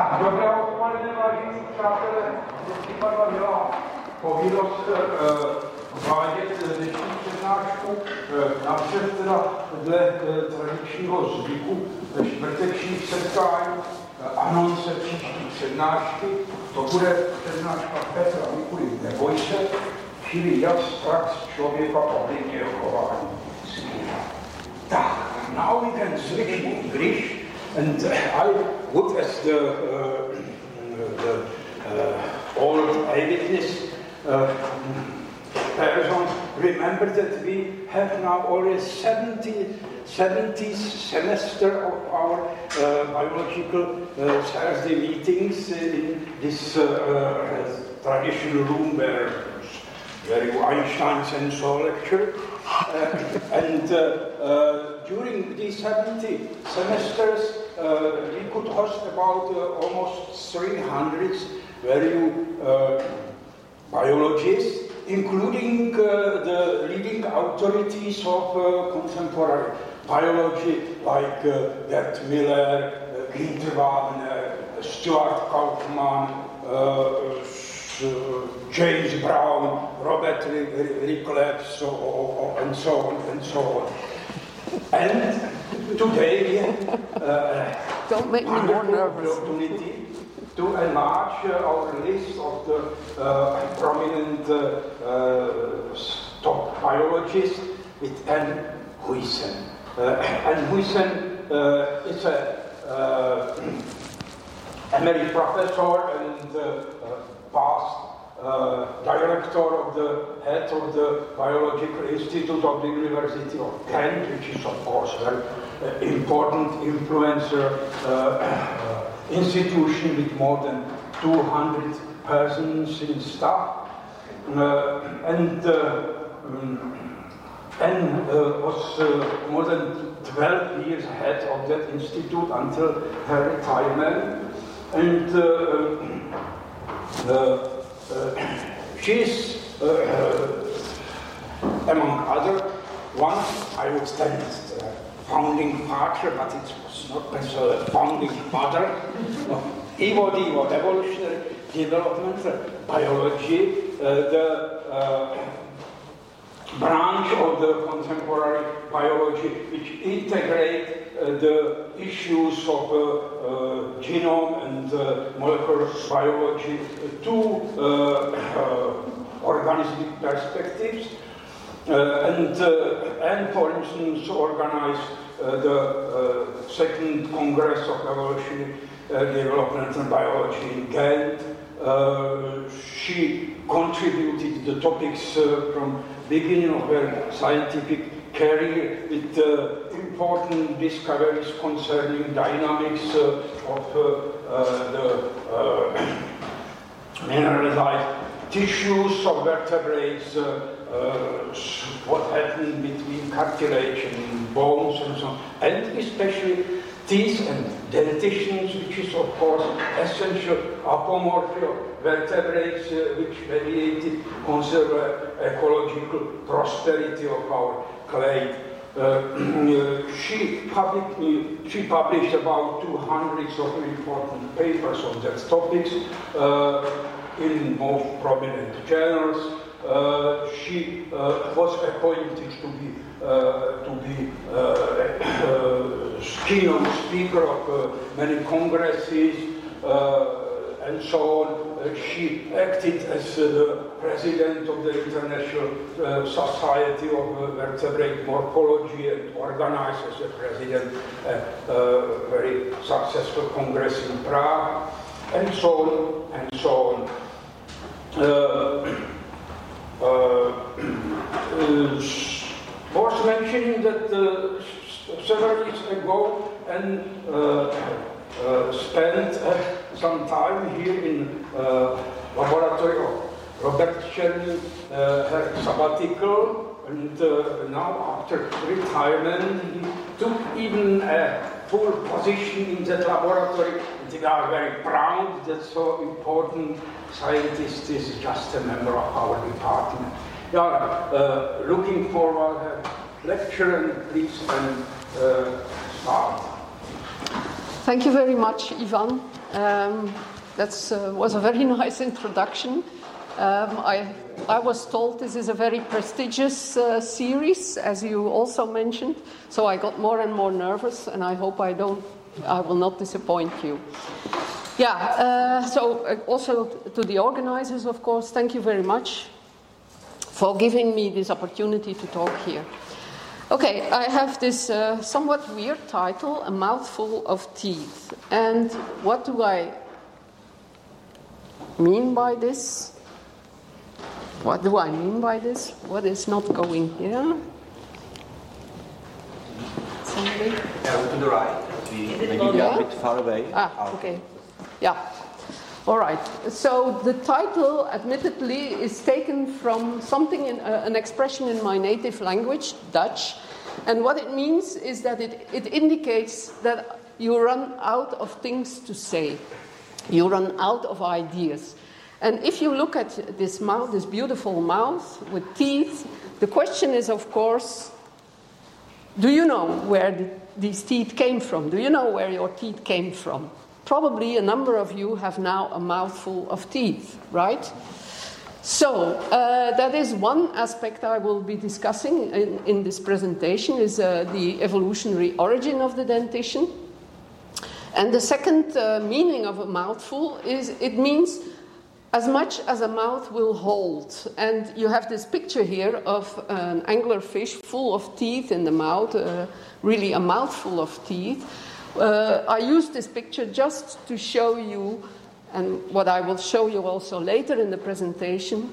Tak, dobré odpoledne, vážení přátelé. Dneska padla byla povinnost uh, vádět dnešní přednášku. Uh, napřed teda dle uh, tradičního zvyku čtvrtečních setkání anonce příští přednášky. To bude přednáška Petra Mikuly Neboj se, čili jak prax člověka ovlivňuje chování. Tak, can switch in English. And I would, as the, uh, the uh, old eyewitness uh, person, remember that we have now already 70, 70th semester of our uh, biological uh, Thursday meetings in this uh, traditional room where where Einstein's and so lecture. Uh, and uh, uh, during these 70 semesters, uh, we could host about uh, almost 300 very uh, biologists, including the leading authorities of contemporary biology like Bert Miller, uh, Wagner, Stuart Kauffman, uh, James Brown, Robert Ricklefs, so, and so on and so on. And today, uh, don't make me more nervous. Opportunity to enlarge uh, our list of the uh, prominent uh, top biologists with Ann Huysseune. Ann Huysseune is a emeritus professor and past uh, director of the head of the Biological Institute of the University of Ghent, which is of course a very uh, important influencer uh, institution with more than 200 persons in staff. and um, and was more than 12 years head of that institute until her retirement. And uh, uh, she's, uh, among other, one, I would uh, founding father, but it was not necessarily founding father. Of evo-devo, evolutionary development biology, the branch of the contemporary biology which integrate uh, the issues of uh, uh, genome and uh, molecular biology uh, to uh, organismic perspectives. and, and, for instance, organize the second Congress of Evolutionary Development and Biology in Ghent. she contributed the topics from beginning of her scientific career with uh, important discoveries concerning dynamics uh, of uh, uh the uh, mineralized tissues of vertebrates, what happened between cartilage and bones and so on, and especially teeth and dentitions, which is of course essential apomorphy of vertebrates uh, which mediated conserve ecological prosperity of our clade. Uh, she, public, she published about 200 of important papers on that topics uh, in most prominent journals. Uh, she uh, was appointed to be uh, to be keynote speaker of uh, many congresses uh, and so on. Uh, she acted as the president of the International Society of Vertebrate Morphology and organized as a president a very successful congress in Prague, and so on and so on. Uh, uh, was mentioning that uh, several years ago and uh, spent some time here in laboratory of Robert her sabbatical, and uh, now after retirement he took even a full position in that laboratory. They are very proud that so important scientist is just a member of our department. We are uh, looking forward to lecture and please and uh, start. Thank you very much, Ivan. Um, that uh, was a very nice introduction. Um, I, I was told this is a very prestigious uh, series, as you also mentioned, so I got more and more nervous, and I hope I don't, I will not disappoint you. Yeah, uh, so uh, also to the organizers, of course, thank you very much for giving me this opportunity to talk here. Okay, I have this uh, somewhat weird title, A Mouthful of Teeth. And what do I mean by this? What do I mean by this? What is not going here? Somebody? Yeah, to the right. Maybe yeah? a bit far away. Ah, okay. Yeah. All right. So the title, admittedly, is taken from something in uh, an expression in my native language, Dutch, and what it means is that it, it indicates that you run out of things to say. You run out of ideas. And if you look at this mouth, this beautiful mouth with teeth, the question is, of course, do you know where the, these teeth came from? Do you know where your teeth came from? Probably a number of you have now a mouthful of teeth, right? So uh, that is one aspect I will be discussing in, in this presentation is uh, the evolutionary origin of the dentition. And the second uh, meaning of a mouthful is it means as much as a mouth will hold. And you have this picture here of an anglerfish full of teeth in the mouth, uh, really a mouthful of teeth. Uh, I use this picture just to show you, and what I will show you also later in the presentation,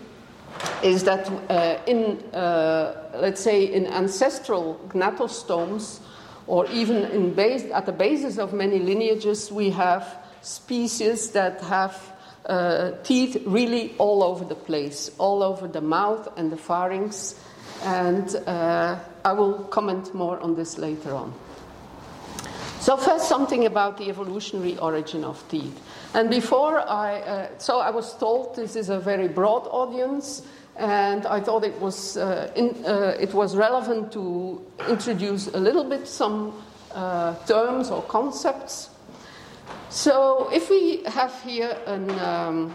is that uh, in, uh, let's say, in ancestral gnathostomes, or even in base, at the basis of many lineages, we have species that have uh, teeth really all over the place, all over the mouth and the pharynx. And uh, I will comment more on this later on. So, first, something about the evolutionary origin of teeth. And before I, uh, so I was told this is a very broad audience, and I thought it was, uh, in, uh, it was relevant to introduce a little bit some uh, terms or concepts so if we have here an, um,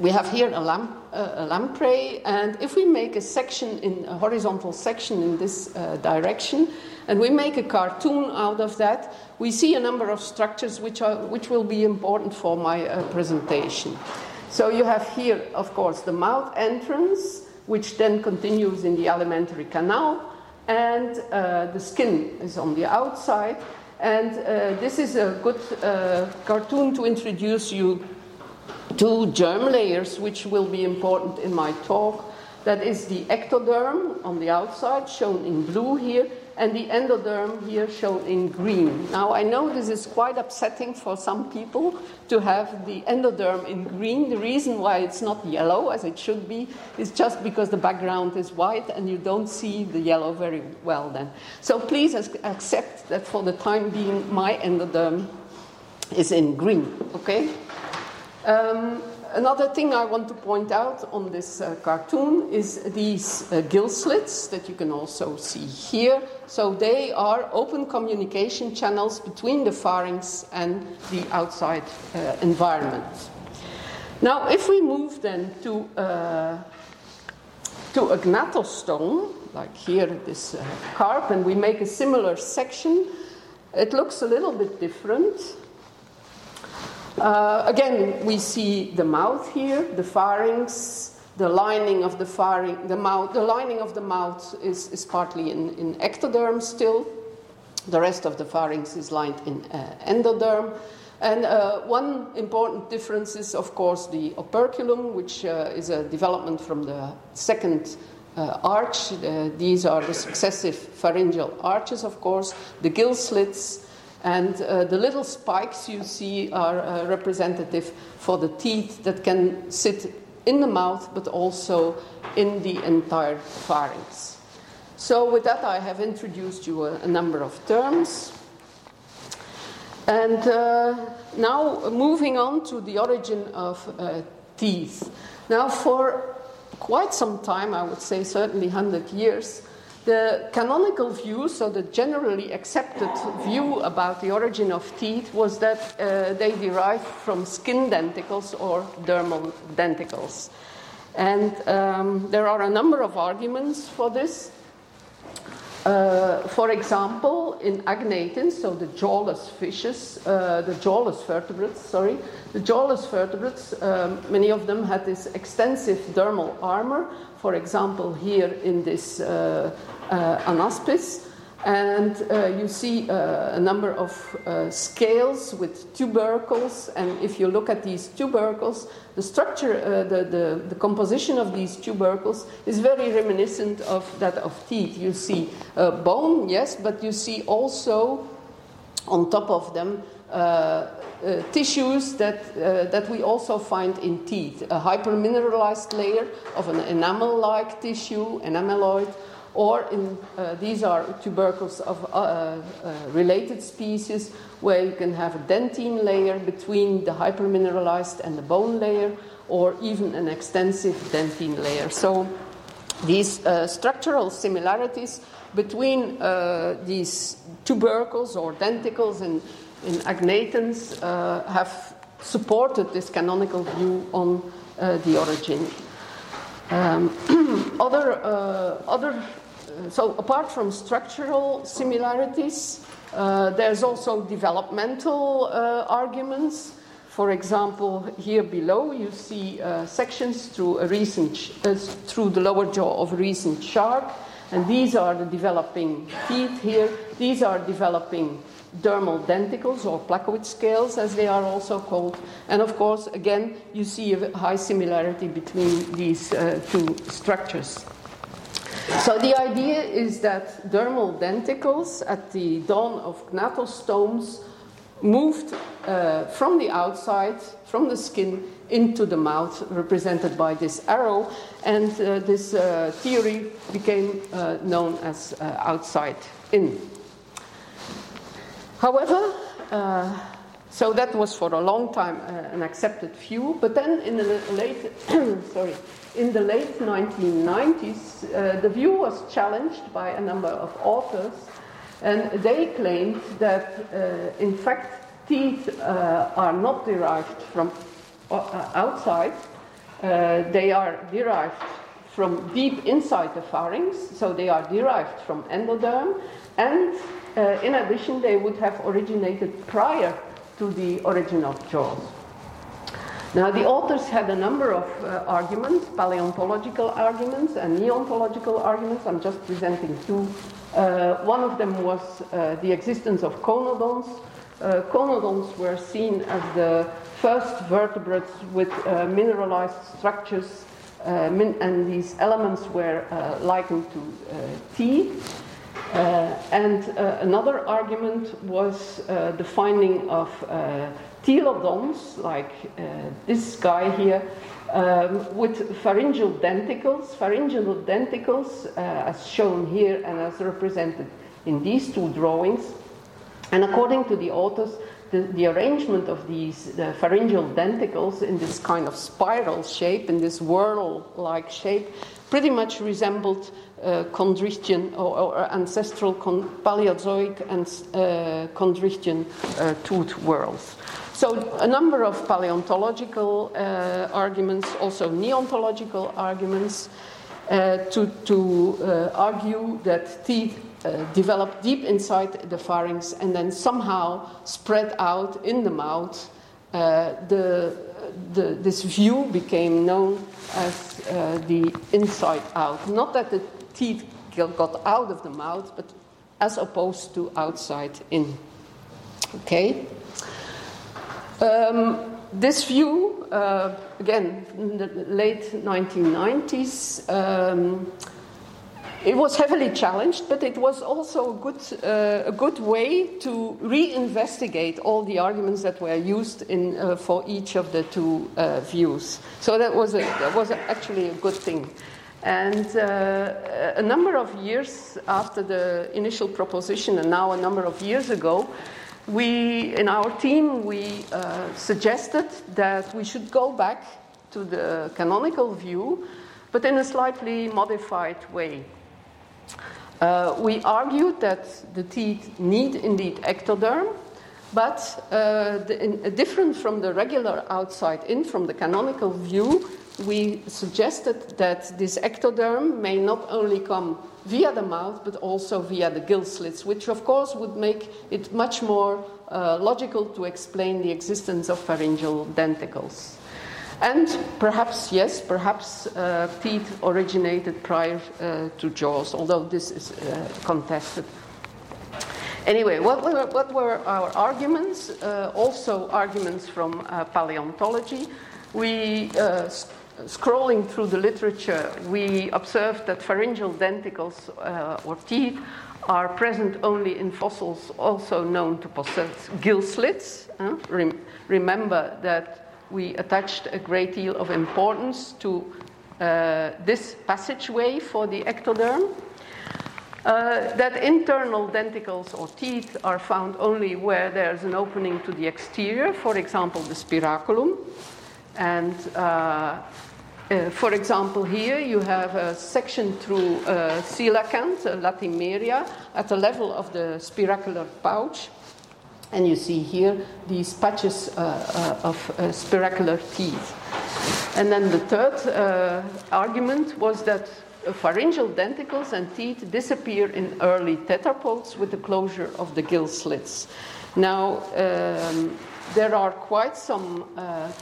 we have here a, lamp, a lamprey, and if we make a section in a horizontal section in this uh, direction, and we make a cartoon out of that, we see a number of structures which are which will be important for my uh, presentation. So you have here, of course, the mouth entrance, which then continues in the alimentary canal, and uh, the skin is on the outside. And uh, this is a good uh, cartoon to introduce you to germ layers, which will be important in my talk. That is the ectoderm on the outside, shown in blue here, and the endoderm here shown in green. Now, I know this is quite upsetting for some people to have the endoderm in green. The reason why it's not yellow as it should be is just because the background is white and you don't see the yellow very well then. So please accept that for the time being, my endoderm is in green, okay? Um, another thing I want to point out on this uh, cartoon is these uh, gill slits that you can also see here. So they are open communication channels between the pharynx and the outside uh, environment. Now, if we move then to, uh, to a gnathostome, like here this uh, carp, and we make a similar section, it looks a little bit different. Uh, again, we see the mouth here, the pharynx, the lining of the pharynx, the mouth. The lining of the mouth is, is partly in, in ectoderm still. The rest of the pharynx is lined in uh, endoderm. And uh, one important difference is, of course, the operculum, which uh, is a development from the second uh, arch. Uh, these are the successive pharyngeal arches, of course, the gill slits, and uh, the little spikes you see are uh, representative for the teeth that can sit in the mouth but also in the entire pharynx. So, with that, I have introduced you a, a number of terms. And uh, now, moving on to the origin of uh, teeth. Now, for quite some time, I would say certainly 100 years, The canonical view, so the generally accepted view about the origin of teeth, was that uh, they derived from skin denticles or dermal denticles. And um, there are a number of arguments for this. Uh, for example, in agnathans, so the jawless fishes, uh, the jawless vertebrates, sorry, the jawless vertebrates, um, many of them had this extensive dermal armor. For example, here in this uh, uh, anaspis, and uh, you see uh, a number of uh, scales with tubercles. And if you look at these tubercles, the structure, uh, the, the, the, composition of these tubercles is very reminiscent of that of teeth. You see uh, bone, yes, but you see also on top of them uh, tissues that, that we also find in teeth. A hypermineralized layer of an enamel like tissue, enameloid or in, uh, these are tubercles of uh, uh, related species where you can have a dentine layer between the hypermineralized and the bone layer, or even an extensive dentine layer. So these uh, structural similarities between uh, these tubercles or denticles and in agnathans uh, have supported this canonical view on the origin. Um, other, other so apart from structural similarities, uh, there's also developmental uh, arguments. For example, here below you see uh, sections through a recent uh, through the lower jaw of a recent shark, and these are the developing teeth here. These are developing dermal denticles or placoid scales, as they are also called. And of course, again, you see a high similarity between these uh, two structures. So the idea is that dermal denticles at the dawn of gnathostomes moved uh, from the outside, from the skin, into the mouth, represented by this arrow, and uh, this uh, theory became uh, known as uh, outside in. However, uh, so that was for a long time an accepted view, but then in the late, sorry, in the late 1990s, uh, the view was challenged by a number of authors, and they claimed that, uh, in fact, teeth uh, are not derived from uh, outside, uh, they are derived from deep inside the pharynx, so they are derived from endoderm, and uh, in addition, they would have originated prior to the origin of jaws. Now, the authors had a number of uh, arguments, paleontological arguments and neontological arguments. I'm just presenting two. Uh, one of them was uh, the existence of conodonts. Uh, conodonts were seen as the first vertebrates with uh, mineralized structures, uh, min- and these elements were likened to teeth. and another argument was the finding of thelodonts, like uh, this guy here, um, with pharyngeal denticles. Pharyngeal denticles, uh, as shown here and as represented in these two drawings. And according to the authors, the, the arrangement of these the pharyngeal denticles in this kind of spiral shape, in this whirl like shape, pretty much resembled uh, or, or ancestral con- Paleozoic and uh, uh, tooth whorls. So, a number of paleontological uh, arguments, also neontological arguments, uh, to, to uh, argue that teeth uh, develop deep inside the pharynx and then somehow spread out in the mouth. Uh, the, the, this view became known as uh, the inside out. Not that the teeth got out of the mouth, but as opposed to outside in. Okay? Um, this view, uh, again, in the late 1990s, um, it was heavily challenged, but it was also a good, uh, a good way to reinvestigate all the arguments that were used in, uh, for each of the two uh, views. So that was, a, that was actually a good thing. And uh, a number of years after the initial proposition, and now a number of years ago, we, in our team, we uh, suggested that we should go back to the canonical view, but in a slightly modified way. Uh, we argued that the teeth need indeed ectoderm, but uh, the, in, different from the regular outside in, from the canonical view, we suggested that this ectoderm may not only come via the mouth but also via the gill slits, which of course would make it much more uh, logical to explain the existence of pharyngeal denticles. And perhaps, yes, perhaps uh, teeth originated prior uh, to jaws, although this is uh, contested. Anyway, what were, what were our arguments? Uh, also, arguments from uh, paleontology. We scrolling through the literature, we observed that pharyngeal denticles uh, or teeth are present only in fossils also known to possess gill slits. Rem- remember that we attached a great deal of importance to uh, this passageway for the ectoderm. Uh, that internal denticles or teeth are found only where there's an opening to the exterior, for example, the spiraculum. And uh, uh, for example, here you have a section through uh, coelacanth, uh, latimeria, at the level of the spiracular pouch. And you see here these patches uh, uh of uh, spiracular teeth. And then the third uh, argument was that pharyngeal denticles and teeth disappear in early tetrapods with the closure of the gill slits. Now, um, there are quite some uh,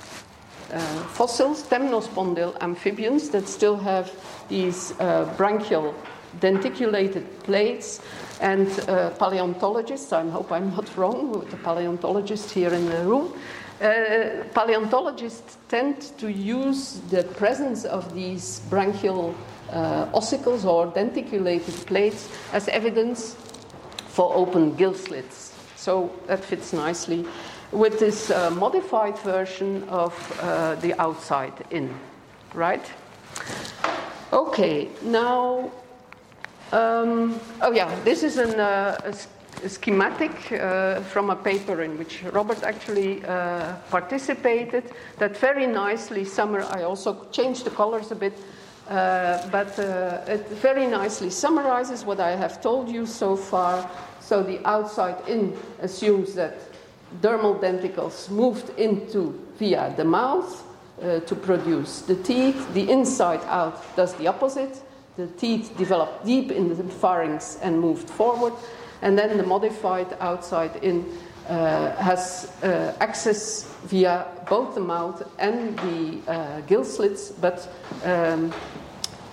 fossils, temnospondyl amphibians, that still have these uh, branchial denticulated plates. And uh, paleontologists, I hope I'm not wrong with the paleontologists here in the room, uh, paleontologists tend to use the presence of these branchial uh, ossicles or denticulated plates as evidence for open gill slits. So that fits nicely with this uh, modified version of uh, the outside in, right? Okay, now, um, oh yeah, this is an, uh, a, schematic uh, from a paper in which Robert actually uh, participated that very nicely summer. I also changed the colors a bit. Uh, but it very nicely summarizes what I have told you so far. So the outside in assumes that dermal denticles moved into via the mouth uh, to produce the teeth. The inside out does the opposite. The teeth develop deep in the pharynx and moved forward. And then the modified outside in uh, has uh, access via both the mouth and the uh, gill slits, but um,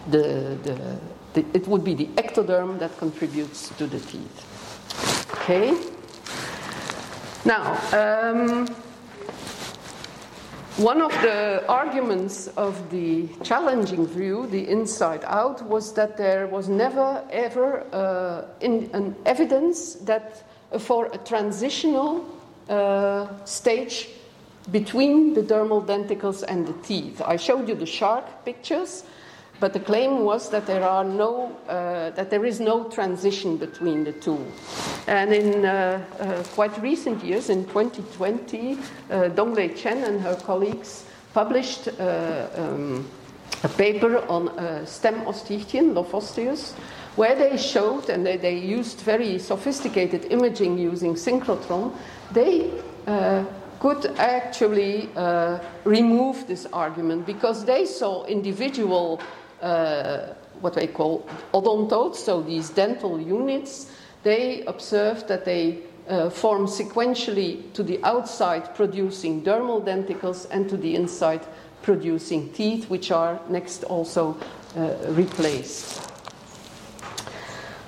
the, the, the, it would be the ectoderm that contributes to the teeth. Okay? Now, um, one of the arguments of the challenging view, the inside out, was that there was never ever uh, in, an evidence that for a transitional uh, stage between the dermal denticles and the teeth. I showed you the shark pictures. But the claim was that there are no, uh, that there is no transition between the two. And in uh, uh, quite recent years, in 2020, uh, Donglei Chen and her colleagues published uh, um, a paper on uh, stem osteichthyan, Lophosteus, where they showed, and they, they used very sophisticated imaging using synchrotron, they uh, could actually uh, remove this argument because they saw individual what they call odontodes, so these dental units, they observed that they uh, form sequentially to the outside, producing dermal denticles, and to the inside, producing teeth, which are next also uh, replaced.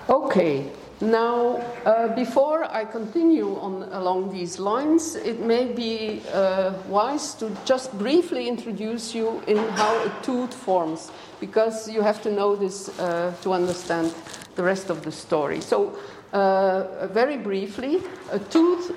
Okay, now, uh, before I continue on along these lines, it may be uh, wise to just briefly introduce you in how a tooth forms, because you have to know this uh, to understand the rest of the story. So, uh, very briefly, a tooth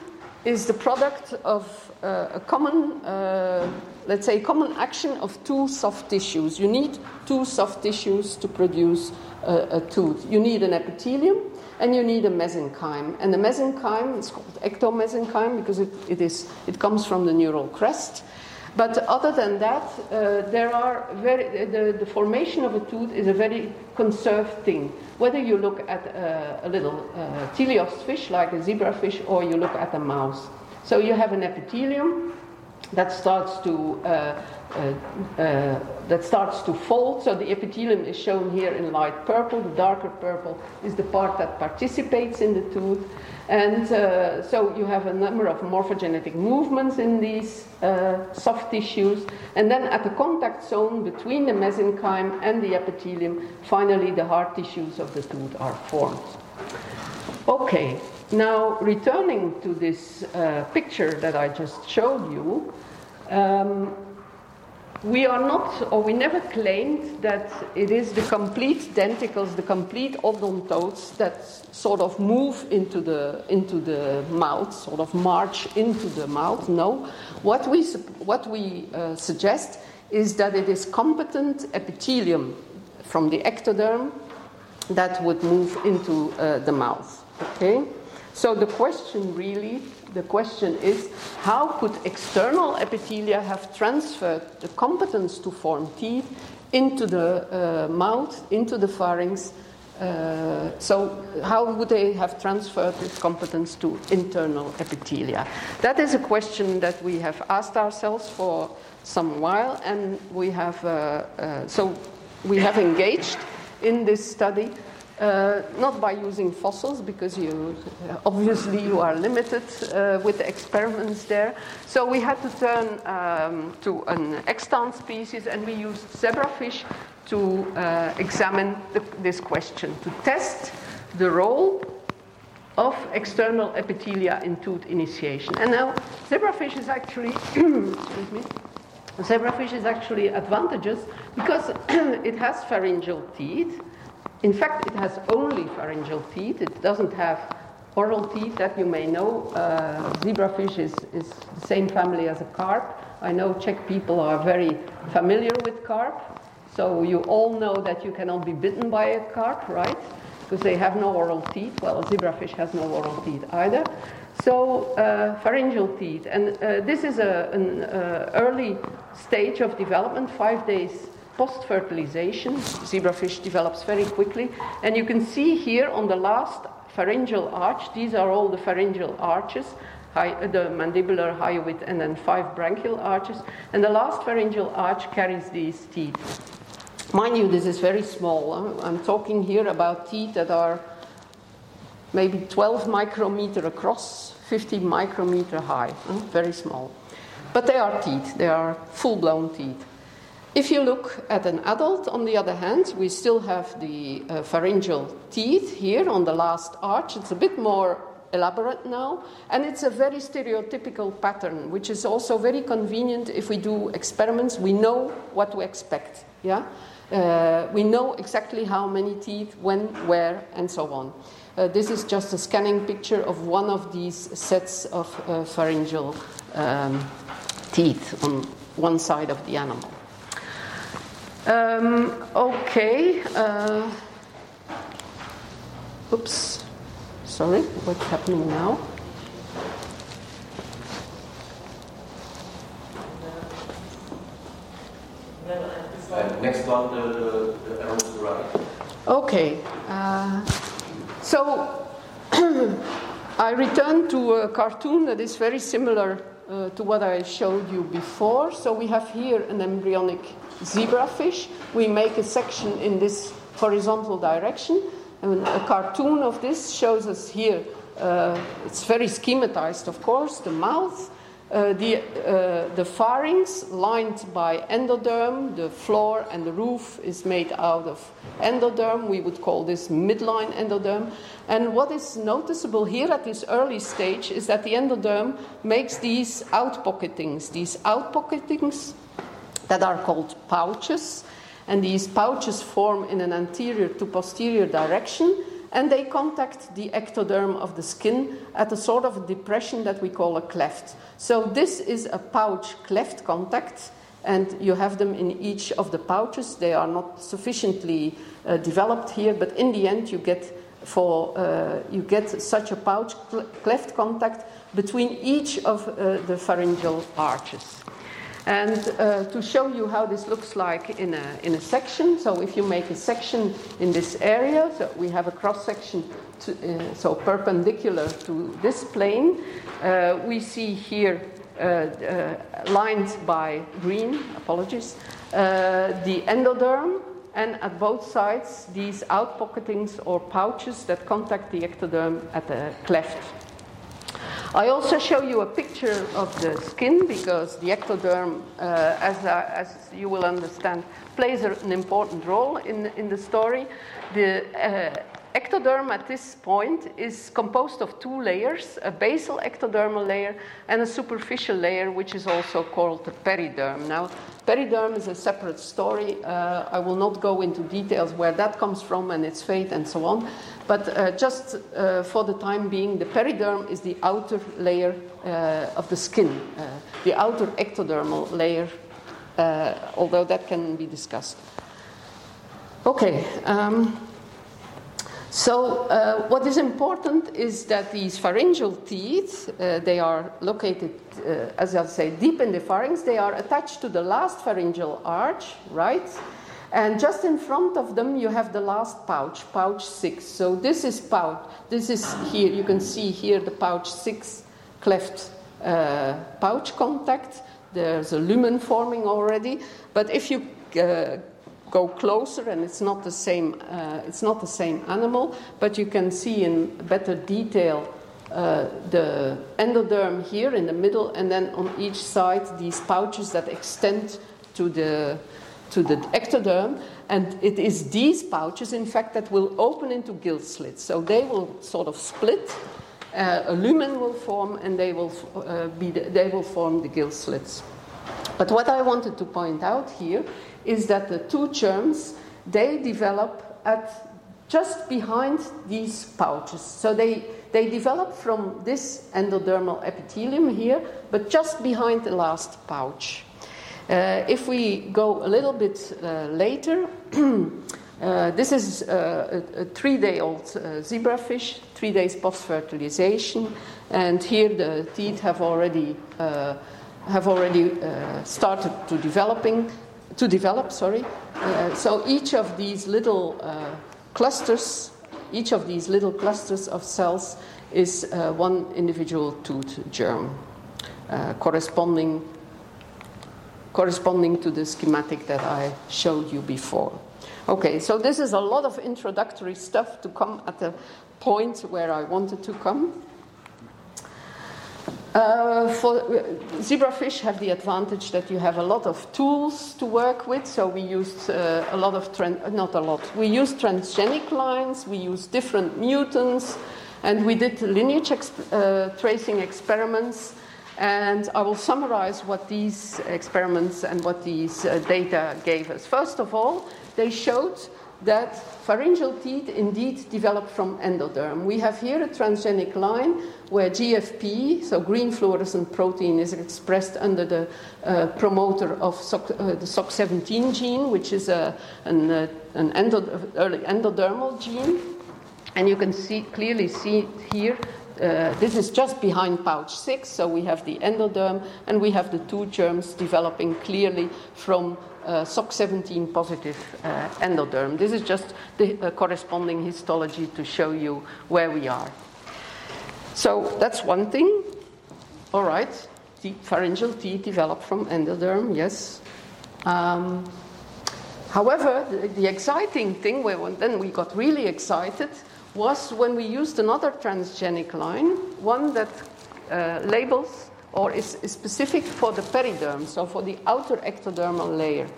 is the product of a common, uh, let's say, common action of two soft tissues. You need two soft tissues to produce a, a tooth. You need an epithelium and you need a mesenchyme. And the mesenchyme is called ectomesenchyme because it, it, is, it comes from the neural crest. But other than that, uh, there are very, the, the formation of a tooth is a very conserved thing. Whether you look at uh, a little uh, teleost fish like a zebrafish or you look at a mouse. So you have an epithelium that starts to uh, uh, uh, that starts to fold. So the epithelium is shown here in light purple. The darker purple is the part that participates in the tooth. And uh, so you have a number of morphogenetic movements in these uh, soft tissues. And then at the contact zone between the mesenchyme and the epithelium, finally the hard tissues of the tooth are formed. Okay, now returning to this uh, picture that I just showed you, um, we are not, or we never claimed that it is the complete denticles, the complete odontodes that sort of move into the, into the mouth, sort of march into the mouth. No. What we, what we uh, suggest is that it is competent epithelium from the ectoderm that would move into uh, the mouth. Okay? So the question really the question is how could external epithelia have transferred the competence to form teeth into the uh, mouth, into the pharynx? Uh, so, how would they have transferred this competence to internal epithelia? That is a question that we have asked ourselves for some while, and we have uh, uh so we have engaged in this study uh, not by using fossils because you obviously you are limited uh, with the experiments there. So we had to turn um, to an extant species and we used zebrafish to uh, examine the, this question, to test the role of external epithelia in tooth initiation. And now zebrafish is actually, excuse me, zebrafish is actually advantageous because it has pharyngeal teeth in fact, it has only pharyngeal teeth. It doesn't have oral teeth that you may know. Uh, zebrafish is, is the same family as a carp. I know Czech people are very familiar with carp. So you all know that you cannot be bitten by a carp, right? Because they have no oral teeth. Well, a zebrafish has no oral teeth either. So uh, pharyngeal teeth. And uh, this is a, an uh, early stage of development, five days post fertilization. Zebrafish develops very quickly. And you can see here on the last pharyngeal arch, these are all the pharyngeal arches. High, uh, the mandibular, hyoid, and then five branchial arches. And the last pharyngeal arch carries these teeth. Mind you, this is very small. I'm talking here about teeth that are maybe 12 micrometer across, 50 micrometer high. Huh? Very small. But they are teeth, they are full blown teeth. If you look at an adult, on the other hand, we still have the uh, pharyngeal teeth here on the last arch. It's a bit more elaborate now, and it's a very stereotypical pattern, which is also very convenient if we do experiments. We know what to expect. Yeah, uh, we know exactly how many teeth, when, where, and so on. Uh, this is just a scanning picture of one of these sets of uh, pharyngeal um, teeth on one side of the animal. Um, okay. Uh, oops. Sorry, what's happening now? Uh, next one, the, the, the arrow to the right. Okay. Uh, so I return to a cartoon that is very similar uh, to what I showed you before. So we have here an embryonic zebrafish. We make a section in this horizontal direction. And a cartoon of this shows us here, uh, it's very schematized, of course, the mouth, uh, the, uh, the pharynx lined by endoderm, the floor and the roof is made out of endoderm. We would call this midline endoderm. And what is noticeable here at this early stage is that the endoderm makes these outpocketings. These outpocketings that are called pouches. And these pouches form in an anterior to posterior direction and they contact the ectoderm of the skin at a sort of depression that we call a cleft. So, this is a pouch cleft contact, and you have them in each of the pouches. They are not sufficiently uh, developed here, but in the end, you get for uh, you get such a pouch cleft contact between each of uh, the pharyngeal arches. And uh, to show you how this looks like in a, in a section, so if you make a section in this area, so we have a cross section, to, uh, so perpendicular to this plane, uh, we see here uh, uh, lined by green, apologies, uh, the endoderm, and at both sides these outpocketings or pouches that contact the ectoderm at the cleft. I also show you a picture of the skin because the ectoderm, uh, as, uh, as you will understand, plays an important role in, in the story. The uh, ectoderm at this point is composed of two layers a basal ectodermal layer and a superficial layer, which is also called the periderm. Now, periderm is a separate story. Uh, I will not go into details where that comes from and its fate and so on. But uh, just uh, for the time being, the periderm is the outer layer uh, of the skin, uh, the outer ectodermal layer, uh, although that can be discussed. Okay. Um, so, uh, what is important is that these pharyngeal teeth, uh, they are located, uh, as I say, deep in the pharynx. They are attached to the last pharyngeal arch, right? And just in front of them, you have the last pouch, pouch six. So, this is pouch. This is here. You can see here the pouch six cleft uh, pouch contact. There's a lumen forming already. But if you uh, go closer and it's not the same uh, it's not the same animal but you can see in better detail uh, the endoderm here in the middle and then on each side these pouches that extend to the to the ectoderm. And it is these pouches in fact that will open into gill slits. So they will sort of split uh, a lumen will form and they will uh, be the, they will form the gill slits. But what i wanted to point out here is that the two germs they develop at just behind these pouches. So they, they develop from this endodermal epithelium here, but just behind the last pouch. Uh, if we go a little bit uh, later, uh, this is uh, a, a three day old uh, zebrafish, three days post fertilization, and here the teeth have already. Uh, have already started to developing to develop, sorry. Uh, so each of these little uh, clusters, each of these little clusters of cells is uh, one individual tooth germ, uh, corresponding, corresponding to the schematic that I showed you before. Okay, so this is a lot of introductory stuff to come at the point where I wanted to come. Uh, for uh, zebrafish have the advantage that you have a lot of tools to work with. So we used uh, a lot of not a lot. We used transgenic lines. We used different mutants, and we did lineage exp- uh, tracing experiments. And I will summarize what these experiments and what these uh, data gave us. First of all, they showed that pharyngeal teeth indeed develop from endoderm. We have here a transgenic line where GFP, so green fluorescent protein, is expressed under the uh, promoter of SOC, uh, the sox17 gene, which is a, an, uh, an endo, early endodermal gene. And you can see, clearly see here uh, this is just behind pouch 6, so we have the endoderm and we have the two germs developing clearly from uh, sox17 positive uh, endoderm. This is just the uh, corresponding histology to show you where we are. So that's one thing. All right, the pharyngeal teeth develop from endoderm, yes. Um, however, the, the, exciting thing, where then we got really excited, was when we used another transgenic line, one that uh, labels or is, specific for the periderm, so for the outer ectodermal layer.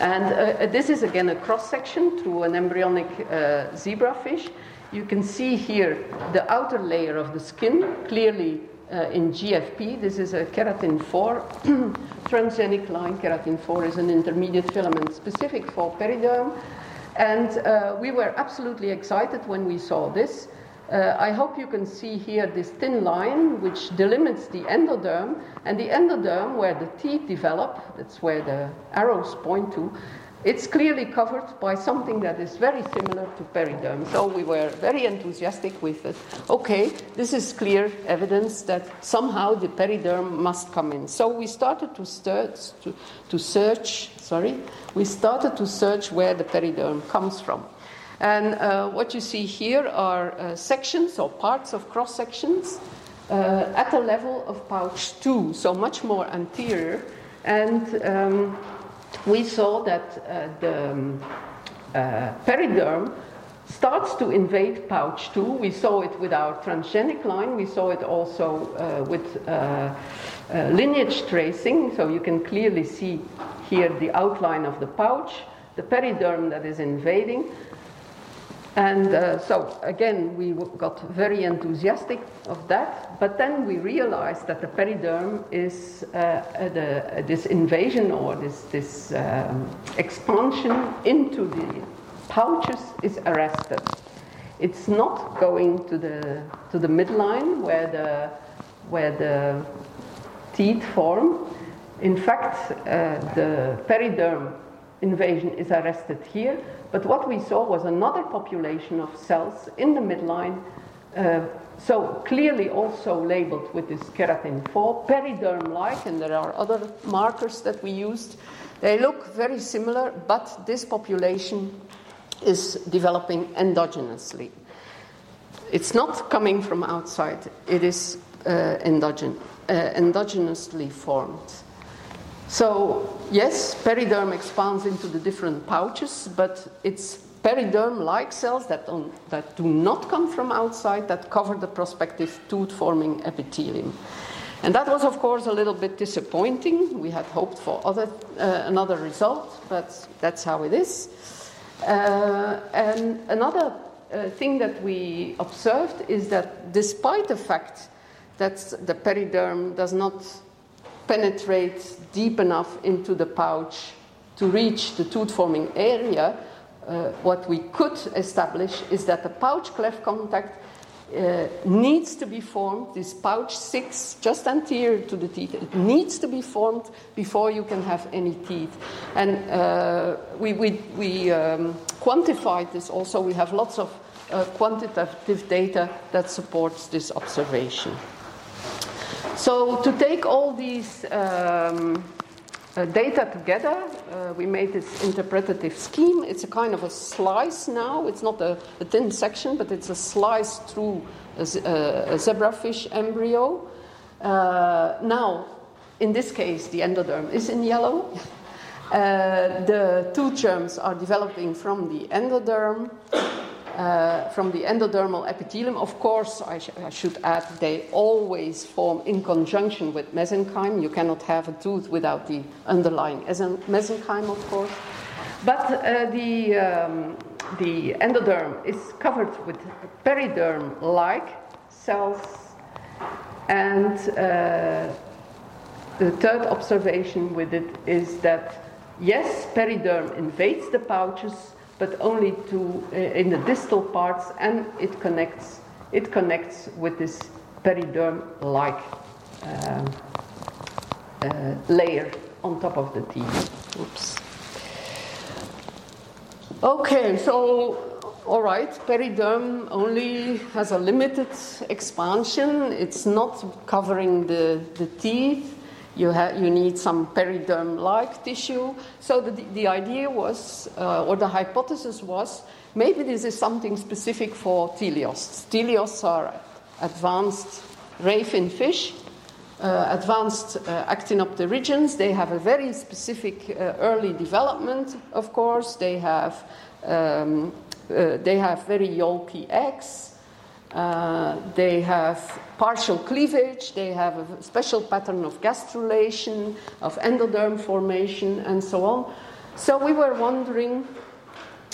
And uh, this is again a cross section through an embryonic uh, zebrafish. You can see here the outer layer of the skin, clearly uh, in GFP. This is a keratin 4 transgenic line. Keratin 4 is an intermediate filament specific for periderm. And uh, we were absolutely excited when we saw this uh, I hope you can see here this thin line which delimits the endoderm, and the endoderm, where the teeth develop, that's where the arrows point to, it's clearly covered by something that is very similar to periderm. So we were very enthusiastic with it. Okay, this is clear evidence that somehow the periderm must come in. So we started to, to, to search, sorry, we started to search where the periderm comes from. And uh, what you see here are uh, sections or parts of cross sections uh, at the level of pouch 2, so much more anterior. And um, we saw that uh, the um, uh, periderm starts to invade pouch 2. We saw it with our transgenic line, we saw it also uh, with lineage tracing, so you can clearly see here the outline of the pouch, the periderm that is invading. And uh, so, again, we got very enthusiastic of that, but then we realized that the periderm is uh, the, this invasion or this, this um, expansion into the pouches is arrested. It's not going to the, to the midline where the, where the teeth form. In fact, uh, the periderm invasion is arrested here, but what we saw was another population of cells in the midline, uh, so clearly also labeled with this keratin 4, periderm like, and there are other markers that we used. They look very similar, but this population is developing endogenously. It's not coming from outside, it is uh, endogen- uh, endogenously formed. So, yes, periderm expands into the different pouches, but it's periderm like cells that, don't, that do not come from outside that cover the prospective tooth forming epithelium. And that was, of course, a little bit disappointing. We had hoped for other, uh, another result, but that's how it is. Uh, and another uh, thing that we observed is that despite the fact that the periderm does not penetrate deep enough into the pouch to reach the tooth forming area, uh, what we could establish is that the pouch cleft contact uh, needs to be formed, this pouch 6, just anterior to the teeth, it needs to be formed before you can have any teeth. And uh, we, we, we um, quantified this also, we have lots of uh, quantitative data that supports this observation. So, to take all these um, uh, data together, uh, we made this interpretative scheme. It's a kind of a slice now. It's not a, a thin section, but it's a slice through a, a, a zebrafish embryo. Uh, now, in this case, the endoderm is in yellow. Uh, the tooth germs are developing from the endoderm uh, from the endodermal epithelium. Of course, I, sh- I, should add, they always form in conjunction with mesenchyme. You cannot have a tooth without the underlying mesenchyme, of course. But uh, the, um, the endoderm is covered with periderm like cells. And uh, the third observation with it is that yes, periderm invades the pouches but only to uh, in the distal parts, and it connects it connects with this periderm-like uh, uh, layer on top of the teeth. Oops. Okay, so all right, periderm only has a limited expansion. It's not covering the, the teeth you, you need some periderm like tissue. So the, the idea was, uh, or the hypothesis was, maybe this is something specific for teleosts. Teleosts are advanced ray fin fish, uh, advanced uh, actinopterygians. They have a very specific uh, early development, of course. They have, um, uh, they have very yolky eggs. Uh, they have partial cleavage, they have a special pattern of gastrulation, of endoderm formation, and so on. So we were wondering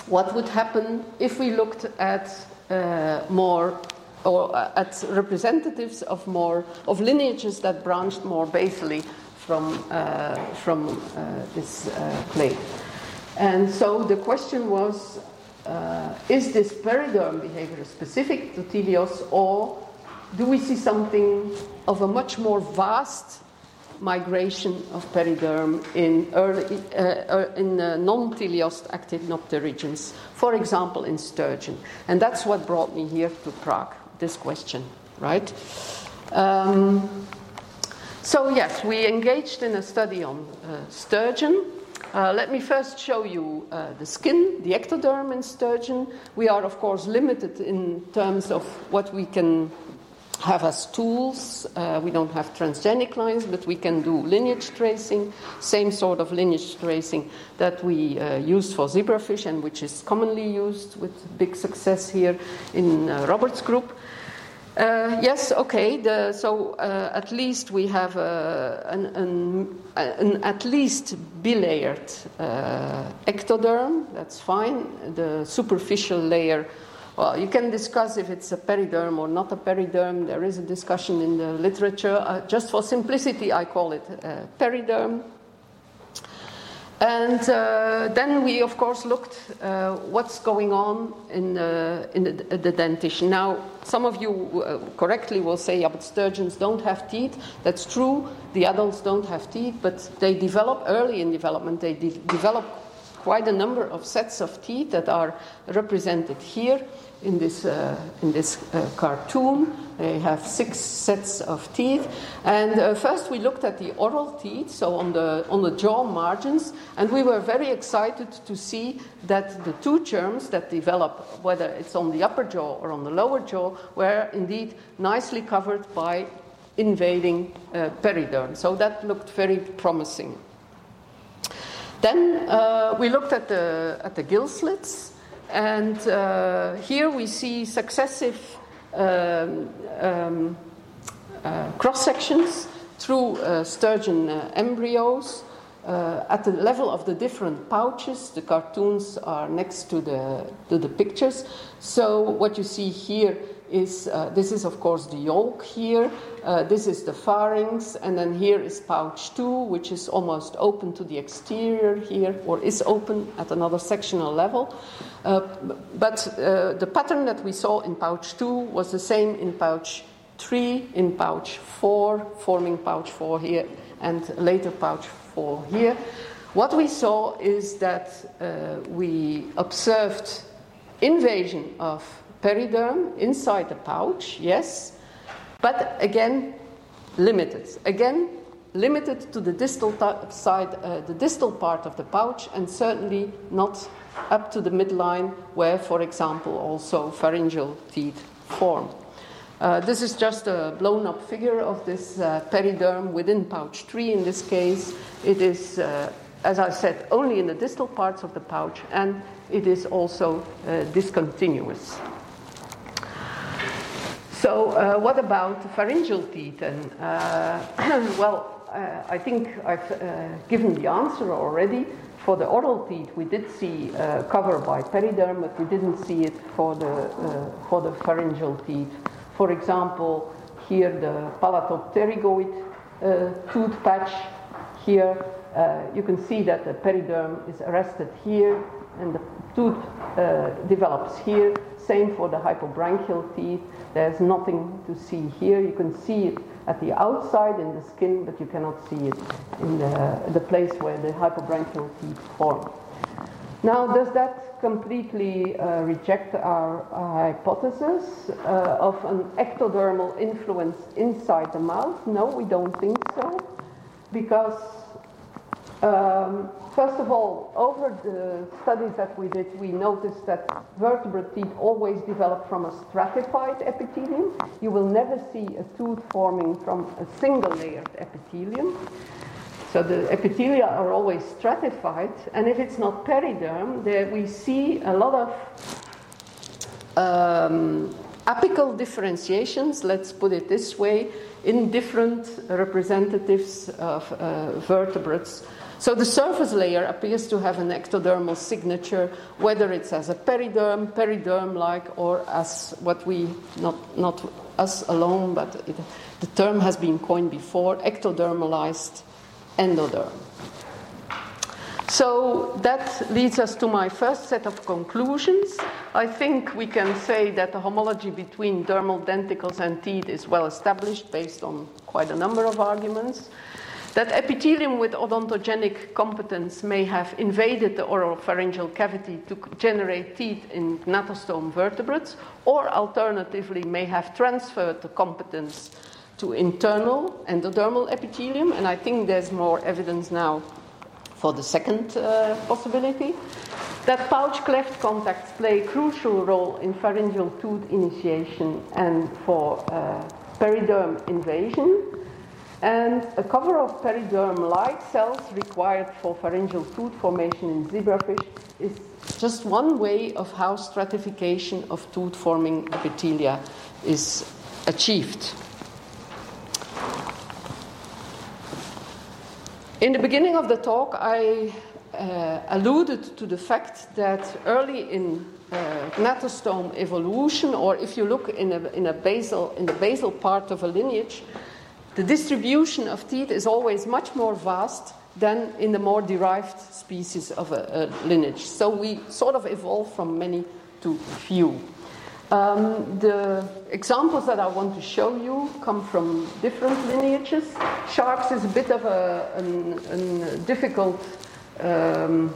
what would happen if we looked at uh, more or uh, at representatives of more of lineages that branched more basally from uh, from uh, this clade. And so the question was uh, is this periderm behavior specific to teleos or do we see something of a much more vast migration of periderm in, early, uh, uh in uh, non-teleost actinopterygians, for example in sturgeon. And that's what brought me here to Prague, this question, right? Um, so yes, we engaged in a study on uh, sturgeon. Uh, let me first show you uh, the skin, the ectoderm in sturgeon. We are, of course, limited in terms of what we can have as tools. Uh, we don't have transgenic lines, but we can do lineage tracing, same sort of lineage tracing that we uh, use for zebrafish and which is commonly used with big success here in uh, Robert's group. Uh, yes, okay. The, so uh, at least we have a, an, an, an, at least bilayered uh, ectoderm. That's fine. The superficial layer. Well, you can discuss if it's a periderm or not a periderm. There is a discussion in the literature. Uh, just for simplicity, I call it periderm. And uh, then we, of course, looked uh, what's going on in, uh, in the, the, dentition. Now, some of you uh, correctly will say, yeah, but sturgeons don't have teeth. That's true. The adults don't have teeth, but they develop early in development. They de- develop quite a number of sets of teeth that are represented here in this, uh, in this uh, cartoon. They have six sets of teeth. And uh, first we looked at the oral teeth, so on the, on the jaw margins, and we were very excited to see that the tooth germs that develop, whether it's on the upper jaw or on the lower jaw, were indeed nicely covered by invading uh, periderm. So that looked very promising. Then uh, we looked at the, at the gill slits. And uh, here we see successive um, um, uh, cross sections through uh, sturgeon uh, embryos. Uh, at the level of the different pouches, the cartoons are next to the, to the pictures. So, what you see here is uh, this is, of course, the yolk here. Uh, this is the pharynx, and then here is pouch two, which is almost open to the exterior here, or is open at another sectional level. Uh, but uh, the pattern that we saw in pouch two was the same in pouch three, in pouch four, forming pouch four here, and later pouch four here. What we saw is that uh, we observed invasion of periderm inside the pouch, yes, but again, limited. Again, limited to the distal side, uh, the distal part of the pouch, and certainly not up to the midline, where, for example, also pharyngeal teeth form. Uh, this is just a blown up figure of this uh, periderm within pouch 3 in this case. It is, uh, as I said, only in the distal parts of the pouch, and it is also uh, discontinuous. So, uh, what about pharyngeal teeth? And uh, well, uh, I think I've uh, given the answer already. For the oral teeth, we did see uh, cover by periderm, but we didn't see it for the uh, for the pharyngeal teeth. For example, here the palatopterygoid tooth patch. Here you can see that the periderm is arrested here, and the tooth develops here. Same for the hypobranchial teeth. There's nothing to see here. You can see it at the outside in the skin, but you cannot see it in the, the place where the hypobranchial teeth form. Now, does that completely uh, reject our hypothesis uh, of an ectodermal influence inside the mouth? No, we don't think so, because um, First of all, over the studies that we did, we noticed that vertebrate teeth always develop from a stratified epithelium. You will never see a tooth forming from a single layered epithelium. So the epithelia are always stratified, and if it's not periderm, there we see a lot of um, apical differentiations, let's put it this way, in different representatives of uh, vertebrates so the surface layer appears to have an ectodermal signature, whether it's as a periderm, periderm-like, or as what we, not, not us alone, but it, the term has been coined before, ectodermalized endoderm. So that leads us to my first set of conclusions. I think we can say that the homology between dermal denticles and teeth is well established based on quite a number of arguments. That epithelium with odontogenic competence may have invaded the oral pharyngeal cavity to generate teeth in gnathostome vertebrates, or alternatively may have transferred the competence to internal endodermal epithelium, and I think there's more evidence now for the second uh, possibility. That pouch cleft contacts play a crucial role in pharyngeal tooth initiation and for uh, periderm invasion. And a cover of periderm-like cells required for pharyngeal tooth formation in zebrafish is just one way of how stratification of tooth-forming epithelia is achieved. In the beginning of the talk, I uh, alluded to the fact that early in uh, evolution, or if you look in, a, in, a basal, in the basal part of a lineage, the distribution of teeth is always much more vast than in the more derived species of a, a lineage. So we sort of evolve from many to few. Um, the examples that I want to show you come from different lineages. Sharks is a bit of a, an, an difficult um,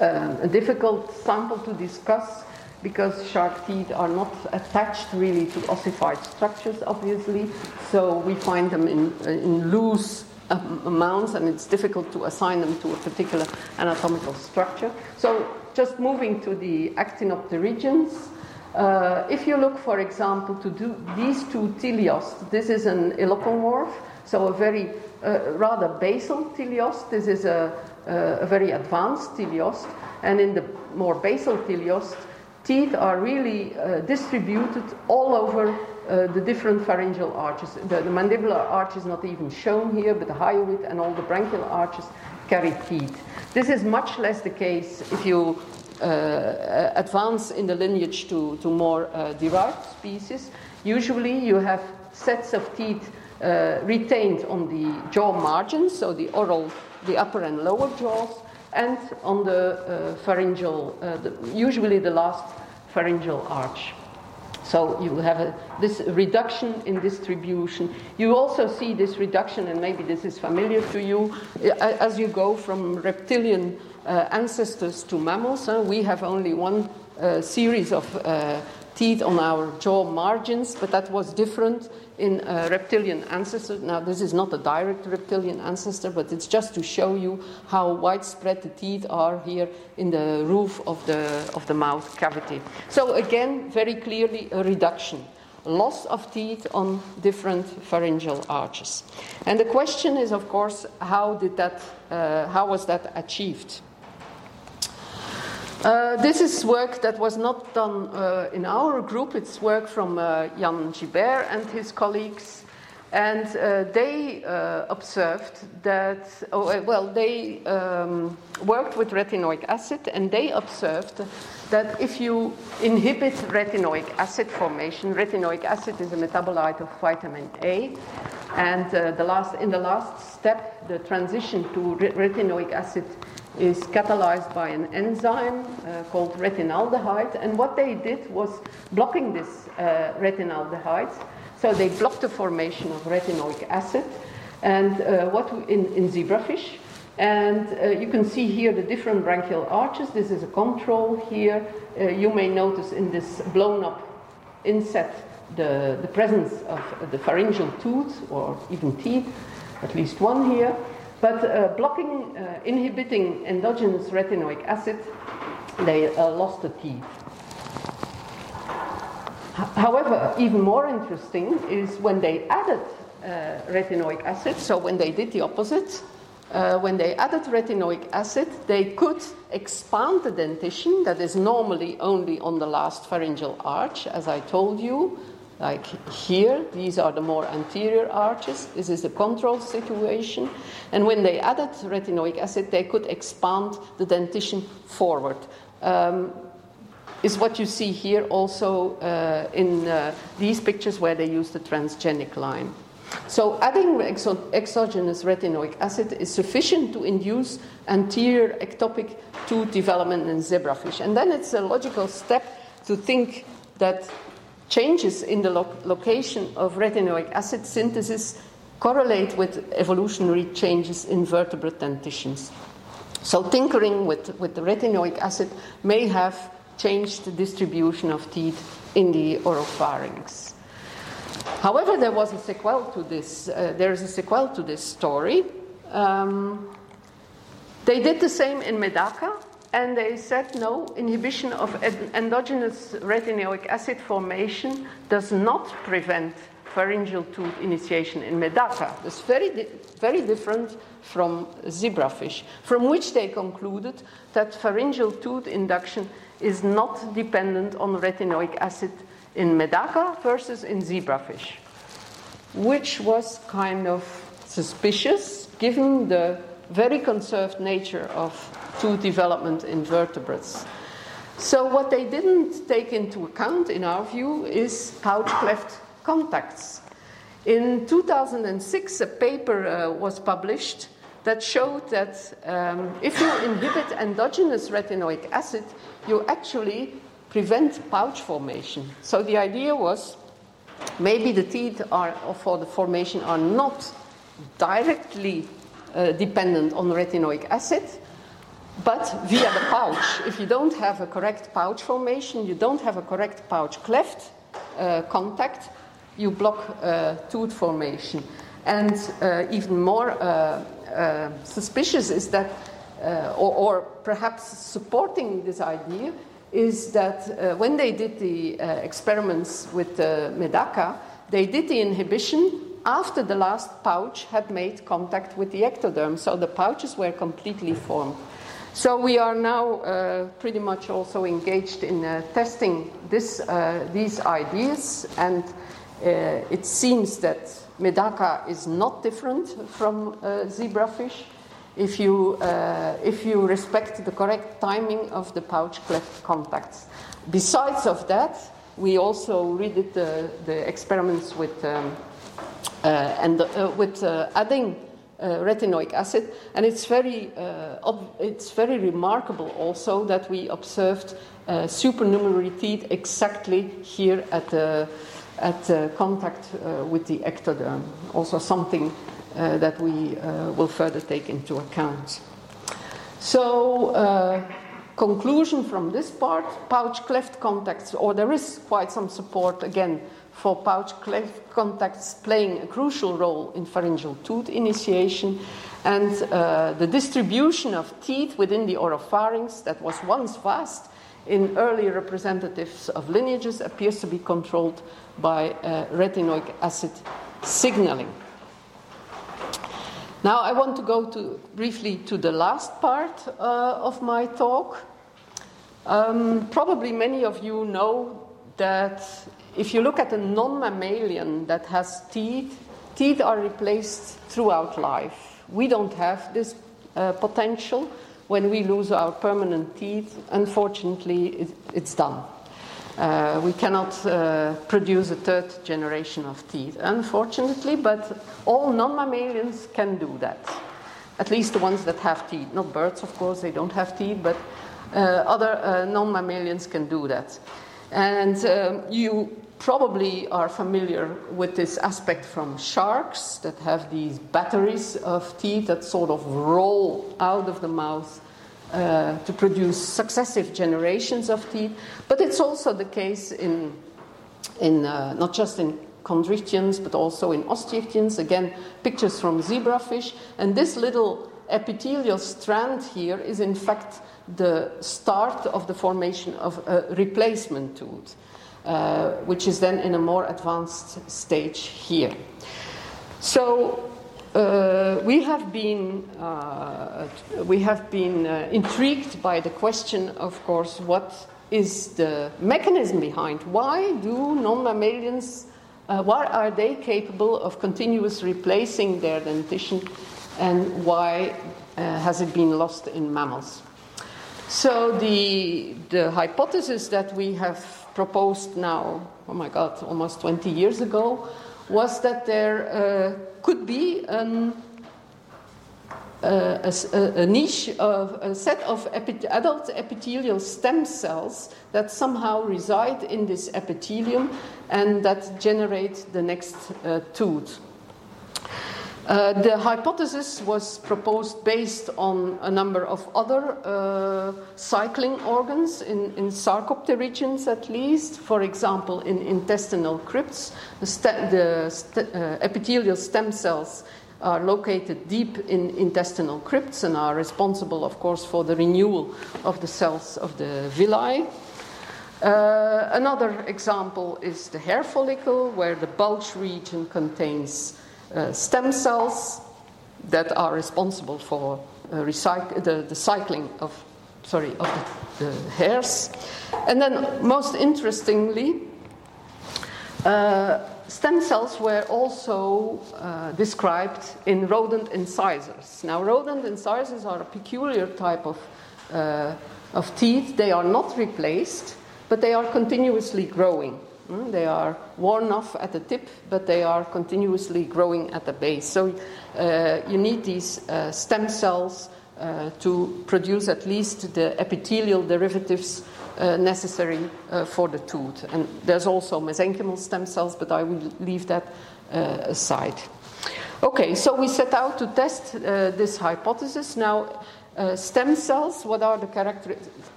uh, a difficult sample to discuss because shark teeth are not attached really to ossified structures, obviously. So we find them in, in loose amounts, and it's difficult to assign them to a particular anatomical structure. So just moving to the actinopterygians. Uh, if you look, for example, to do these two teleosts, this is an elopomorph, so a very uh, rather basal teleost. This is a, uh, a very advanced teleost, and in the more basal teleost, teeth are really uh, distributed all over uh, the different pharyngeal arches. The, the, mandibular arch is not even shown here, but the hyoid and all the branchial arches carry teeth. This is much less the case if you uh, advance in the lineage to, to more uh, derived species. Usually you have sets of teeth uh, retained on the jaw margins, so the oral the upper and lower jaws, and on the uh, pharyngeal, uh, the, usually the last pharyngeal arch. So you have a, this reduction in distribution. You also see this reduction, and maybe this is familiar to you, as you go from reptilian uh, ancestors to mammals. We have only one uh, series of uh, teeth on our jaw margins, but that was different in a reptilian ancestor. Now, this is not a direct reptilian ancestor, but it's just to show you how widespread the teeth are here in the roof of the, of the mouth cavity. So, again, very clearly a reduction. Loss of teeth on different pharyngeal arches. And the question is, of course, how, did that, uh, how was that achieved? Uh, this is work that was not done uh, in our group. It's work from uh, Yann Gibert and his colleagues. And uh, they uh, observed that, oh, uh, well, they um, worked with retinoic acid and they observed that if you inhibit retinoic acid formation, retinoic acid is a metabolite of vitamin A, and the last, in the last step, the transition to retinoic acid is catalyzed by an enzyme uh, called retinaldehyde. And what they did was blocking this uh, retinaldehyde. So they blocked the formation of retinoic acid and uh, what in, in zebrafish. And uh, you can see here the different branchial arches. This is a control here. Uh, you may notice in this blown up inset the, the presence of the pharyngeal tooth or even teeth, at least one here. But uh, blocking, uh, inhibiting endogenous retinoic acid, they uh, lost the teeth. However, even more interesting is when they added uh, retinoic acid, so when they did the opposite, uh, when they added retinoic acid, they could expand the dentition that is normally only on the last pharyngeal arch, as I told you, like here, these are the more anterior arches. This is a control situation. And when they added retinoic acid, they could expand the dentition forward. Um, is what you see here also uh, in uh, these pictures where they use the transgenic line. So, adding exo- exogenous retinoic acid is sufficient to induce anterior ectopic tooth development in zebrafish. And then it's a logical step to think that changes in the lo- location of retinoic acid synthesis correlate with evolutionary changes in vertebrate dentitions. So, tinkering with, with the retinoic acid may have changed the distribution of teeth in the oropharynx. However, there was a sequel to this. Uh, there is a sequel to this story. Um, they did the same in Medaka, and they said no, inhibition of endogenous retinoic acid formation does not prevent pharyngeal tooth initiation in Medaka. That's very, di- very different from zebrafish, from which they concluded that pharyngeal tooth induction is not dependent on retinoic acid in Medaka versus in zebrafish, which was kind of suspicious given the very conserved nature of tooth development in vertebrates. So, what they didn't take into account, in our view, is pouch cleft contacts. In 2006, a paper uh, was published that showed that um, if you inhibit endogenous retinoic acid, you actually prevent pouch formation. So the idea was maybe the teeth are for the formation are not directly uh, dependent on retinoic acid, but via the pouch. If you don't have a correct pouch formation, you don't have a correct pouch cleft uh, contact, you block uh, tooth formation. And uh, even more uh, uh, suspicious is that, or, or, perhaps supporting this idea, is that when they did the experiments with Medaka, they did the inhibition after the last pouch had made contact with the ectoderm. So the pouches were completely formed. So we are now uh, pretty much also engaged in uh, testing this, uh, these ideas, and it seems that Medaka is not different from zebrafish if you, uh, if you respect the correct timing of the pouch cleft contacts. Besides of that, we also redid the, the experiments with, um, uh, and uh, with adding uh, retinoic acid, and it's very, uh, it's very remarkable also that we observed uh, supernumerary teeth exactly here at the, at the contact uh, with the ectoderm. Also, something uh, that we uh, will further take into account. So, conclusion from this part pouch cleft contacts, or there is quite some support again for pouch contacts playing a crucial role in pharyngeal tooth initiation, and uh, the distribution of teeth within the oropharynx that was once vast in early representatives of lineages appears to be controlled by uh, retinoic acid signaling. Now, I want to go to, briefly to the last part uh, of my talk. Um, probably many of you know that if you look at a non mammalian that has teeth, teeth are replaced throughout life. We don't have this uh, potential. When we lose our permanent teeth, unfortunately, it, it's done. Uh, we cannot uh, produce a third generation of teeth, unfortunately, but all non mammalians can do that. At least the ones that have teeth. Not birds, of course, they don't have teeth, but uh, other uh, non mammalians can do that. And um, you probably are familiar with this aspect from sharks that have these batteries of teeth that sort of roll out of the mouth uh, to produce successive generations of teeth. But it's also the case in, in uh, not just in chondrichthyans, but also in osteichthyans. Again, pictures from zebrafish. And this little epithelial strand here is, in fact, the start of the formation of a replacement tooth. Uh, which is then in a more advanced stage here. So uh, we have been uh, we have been uh, intrigued by the question, of course, what is the mechanism behind? Why do non-mammalians? Uh, why are they capable of continuously replacing their dentition, and why has it been lost in mammals? So the the hypothesis that we have proposed now, oh my God, almost 20 years ago, was that there uh, could be an, uh, a, a, niche of a set of adult epithelial stem cells that somehow reside in this epithelium and that generate the next uh, tooth. Uh, the hypothesis was proposed based on a number of other uh, cycling organs in, in sarcopterygians, at least. For example, in intestinal crypts, the, the st- uh, epithelial stem cells are located deep in intestinal crypts and are responsible, of course, for the renewal of the cells of the villi. Uh, another example is the hair follicle, where the bulge region contains uh, stem cells that are responsible for uh, recyc- the, the, cycling of, sorry, of the, the hairs. And then, most interestingly, uh, stem cells were also uh, described in rodent incisors. Now, rodent incisors are a peculiar type of, uh, of teeth. They are not replaced, but they are continuously growing. Mm, they are worn off at the tip, but they are continuously growing at the base. So uh, you need these uh, stem cells uh, to produce at least the epithelial derivatives uh, necessary uh, for the tooth. And there's also mesenchymal stem cells, but I will leave that uh, aside. Okay, so we set out to test this hypothesis. Now, stem cells, what are the character-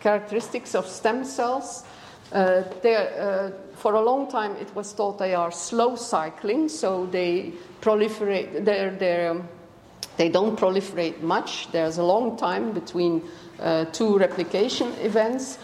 characteristics of stem cells? Uh, uh, for a long time, it was thought they are slow cycling, so they proliferate. They're, they're, um, they don't proliferate much. There's a long time between uh, two replication events.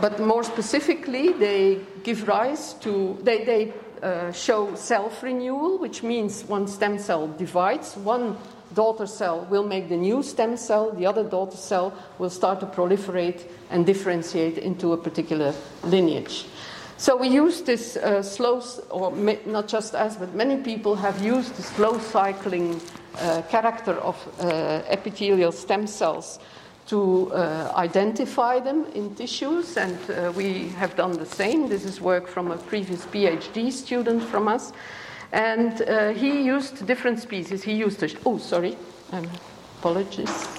But more specifically, they give rise to, they, they uh, show self renewal, which means one stem cell divides, one daughter cell will make the new stem cell, the other daughter cell will start to proliferate and differentiate into a particular lineage. So we use this uh, slow, or not just us, but many people have used the slow cycling uh, character of uh, epithelial stem cells to uh, identify them in tissues, and uh, we have done the same. This is work from a previous PhD student from us. And uh, he used different species. He used, a, oh, sorry, um, apologies.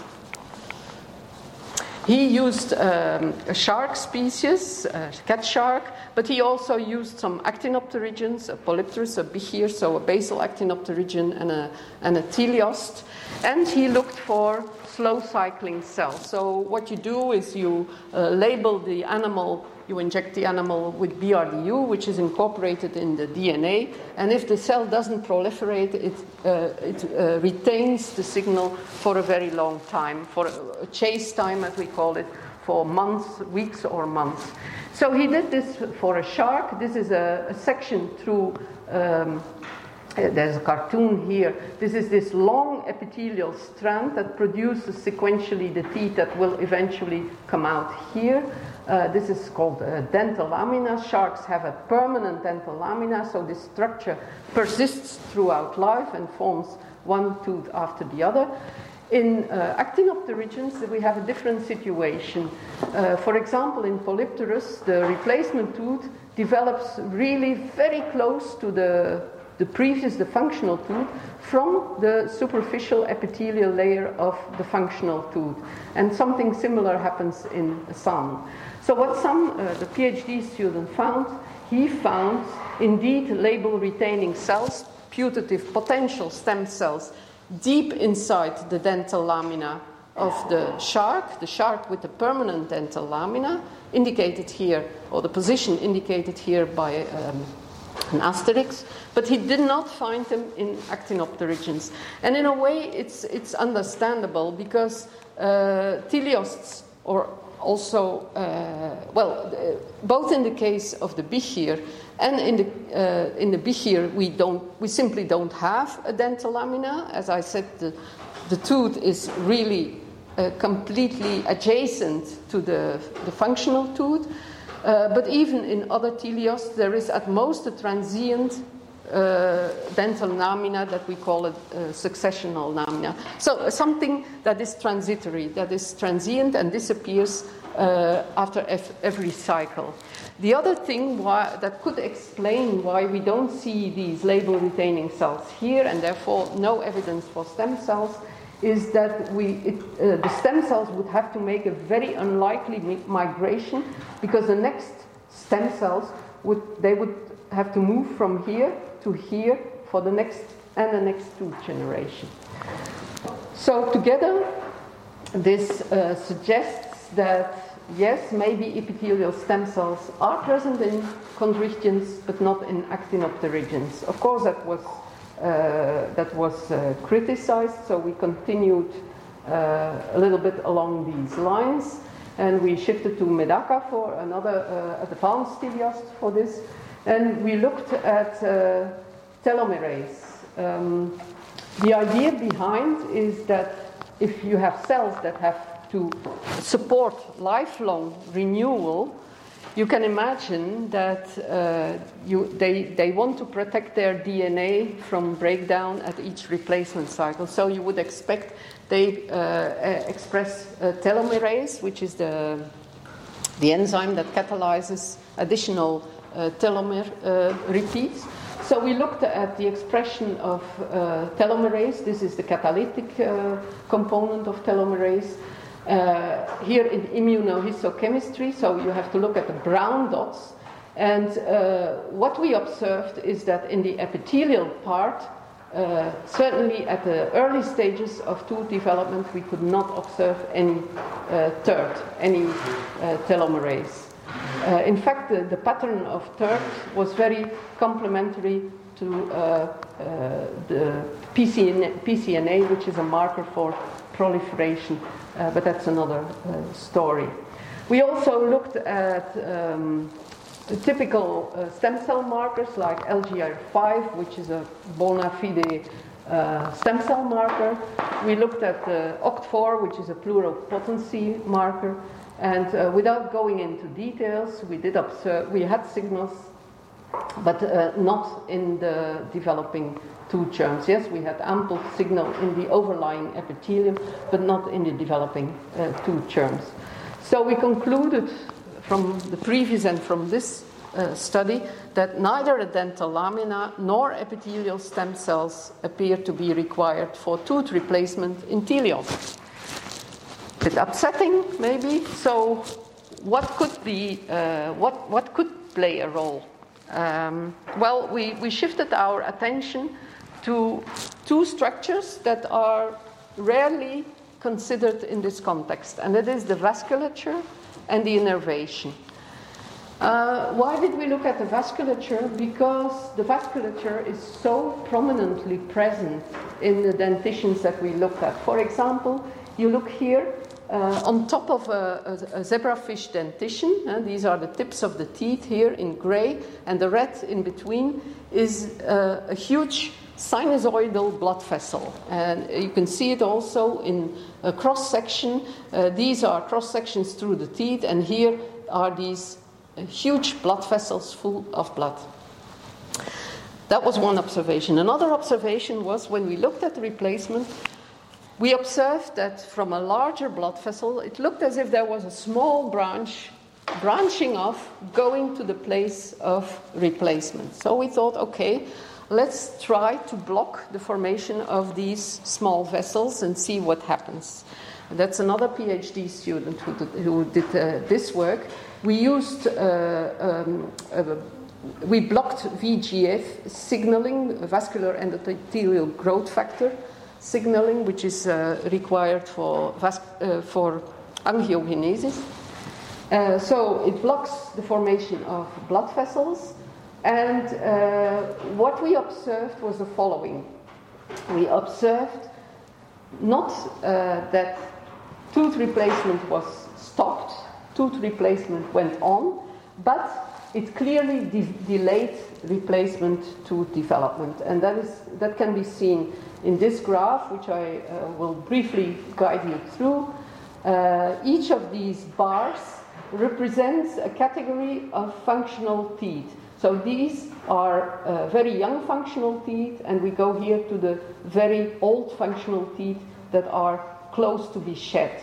He used um, a shark species, a cat shark, but he also used some actinopterygians, a polypterus, a bichir, so a basal actinopterygian, and a, and a teleost. And he looked for slow cycling cells. So, what you do is you uh, label the animal you inject the animal with BRDU, which is incorporated in the DNA, and if the cell doesn't proliferate, it, uh, it uh, retains the signal for a very long time, for a chase time, as we call it, for months, weeks, or months. So he did this for a shark. This is a, a section through. Um, there's a cartoon here. This is this long epithelial strand that produces sequentially the teeth that will eventually come out here. Uh, this is called uh, dental lamina. Sharks have a permanent dental lamina, so this structure persists throughout life and forms one tooth after the other. In uh, actinopterygians, we have a different situation. Uh, for example, in Polypterus, the replacement tooth develops really very close to the, the previous, the functional tooth, from the superficial epithelial layer of the functional tooth. And something similar happens in some. So what some, uh, the PhD student found, he found indeed label retaining cells, putative potential stem cells, deep inside the dental lamina of the shark, the shark with the permanent dental lamina, indicated here, or the position indicated here by um, an asterisk, but he did not find them in actinopterygians. And in a way, it's, it's understandable because uh, teleosts or also, uh, well, uh, both in the case of the bichir and in the, uh, in the bichir, we, don't, we simply don't have a dental lamina. As I said, the, the tooth is really uh, completely adjacent to the, the functional tooth. Uh, but even in other teleosts, there is at most a transient uh, dental lamina that we call a, uh, successional lamina. So uh, something that is transitory, that is transient and disappears uh, after every cycle. The other thing why, that could explain why we don't see these label retaining cells here and therefore no evidence for stem cells is that we, it, uh, the stem cells would have to make a very unlikely mi- migration because the next stem cells would, they would have to move from here to here for the next and the next two generations. So together, this uh, suggests that yes, maybe epithelial stem cells are present in chondrichthyans, but not in actinopterygians. Of course, that was uh, that was uh, criticized, so we continued uh, a little bit along these lines, and we shifted to Medaka for another uh, advanced teleost for this, and we looked at uh, telomerase. Um, the idea behind is that if you have cells that have to support lifelong renewal, you can imagine that uh, you, they, they want to protect their DNA from breakdown at each replacement cycle. So you would expect they uh, express uh, telomerase, which is the, the enzyme that catalyzes additional telomere uh, repeats. So we looked at the expression of uh, telomerase. This is the catalytic component of telomerase. Uh, here in immunohistochemistry, so you have to look at the brown dots. And uh, what we observed is that in the epithelial part, uh, certainly at the early stages of tooth development, we could not observe any uh, TERT, any uh, telomerase. Uh, in fact, the, the, pattern of TERT was very complementary to the PCNA, PCNA, which is a marker for proliferation uh, but that's another uh, story. We also looked at um, typical uh, stem cell markers like LGR5, which is a bona fide uh, stem cell marker. We looked at uh, OCT4, which is a pluripotency marker. And uh, without going into details, we did observe, we had signals, but not in the developing tooth germs. Yes, we had ample signal in the overlying epithelium, but not in the developing uh, tooth germs. So we concluded from the previous and from this uh, study that neither a dental lamina nor epithelial stem cells appear to be required for tooth replacement in teleost. Bit upsetting, maybe. So, what could be, uh, what, what could play a role? Um, well, we, we shifted our attention to two structures that are rarely considered in this context, and that is the vasculature and the innervation. Uh, why did we look at the vasculature? Because the vasculature is so prominently present in the dentitions that we looked at. For example, you look here uh, on top of a, a, a zebrafish dentition. Uh, these are the tips of the teeth here in gray, and the red in between is uh, a huge sinusoidal blood vessel. And you can see it also in a cross section. Uh, these are cross sections through the teeth, and here are these uh, huge blood vessels full of blood. That was one observation. Another observation was when we looked at the replacement, we observed that from a larger blood vessel, it looked as if there was a small branch branching off going to the place of replacement. So we thought, okay, let's try to block the formation of these small vessels and see what happens. That's another PhD student who did, who did uh, this work. We used, uh, um, uh, we blocked VEGF signaling, vascular endothelial growth factor signaling, which is uh, required for, uh, for angiogenesis. Uh, so it blocks the formation of blood vessels and what we observed was the following we observed not that tooth replacement was stopped, tooth replacement went on, but it clearly de- delayed replacement tooth development. And that, is, that can be seen in this graph, which I uh, will briefly guide you through. Uh, each of these bars represents a category of functional teeth. So these are uh, very young functional teeth, and we go here to the very old functional teeth that are close to be shed.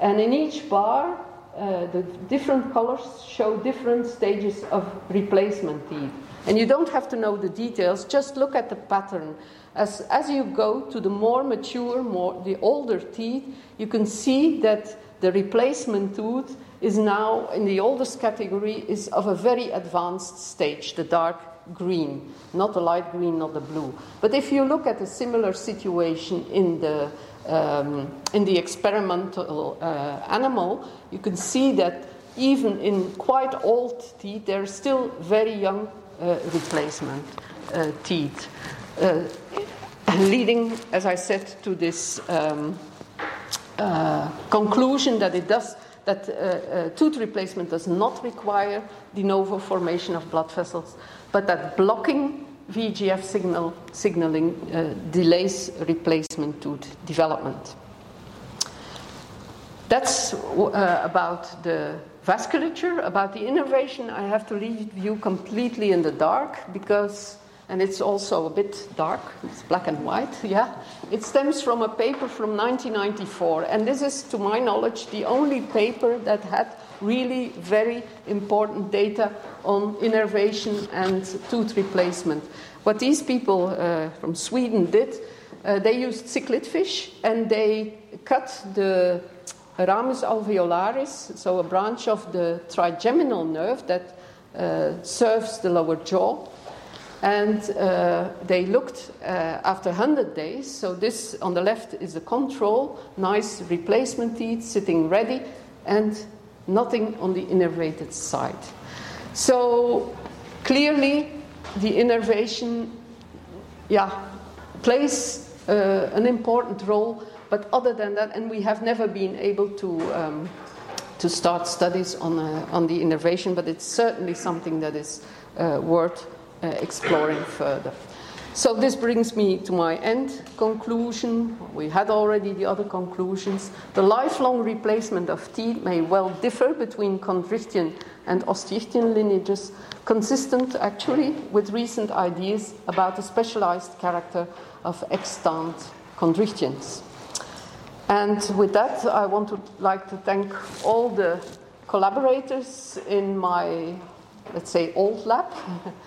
And in each bar, uh, the different colors show different stages of replacement teeth. And you don't have to know the details, just look at the pattern. As, as you go to the more mature, more the older teeth, you can see that the replacement tooth is now in the oldest category is of a very advanced stage, the dark green, not the light green, not the blue. But if you look at a similar situation in the um, in the experimental uh, animal, you can see that even in quite old teeth, there are still very young uh, replacement uh, teeth, uh, leading, as I said, to this um, uh, conclusion that it does that uh, tooth replacement does not require de novo formation of blood vessels, but that blocking VEGF signal, signaling uh, delays replacement tooth development. That's uh, about the vasculature. About the innervation, I have to leave you completely in the dark because, and it's also a bit dark, it's black and white, yeah. It stems from a paper from 1994, and this is, to my knowledge, the only paper that had really very important data on innervation and tooth replacement. What these people uh, from Sweden did, uh, they used cichlid fish and they cut the ramus alveolaris, so a branch of the trigeminal nerve that uh, serves the lower jaw. And uh, they looked uh, after 100 days. So, this on the left is the control, nice replacement teeth sitting ready, and nothing on the innervated side. So, clearly, the innervation yeah, plays uh, an important role but other than that, and we have never been able to, um, to start studies on, uh, on the innervation, but it's certainly something that is uh, worth uh, exploring further. So, this brings me to my end conclusion. We had already the other conclusions. The lifelong replacement of teeth may well differ between chondrichthyan and osteichthyan lineages, consistent actually with recent ideas about the specialized character of extant chondrichthyans. And with that, I want to like to thank all the collaborators in my, let's say, old lab.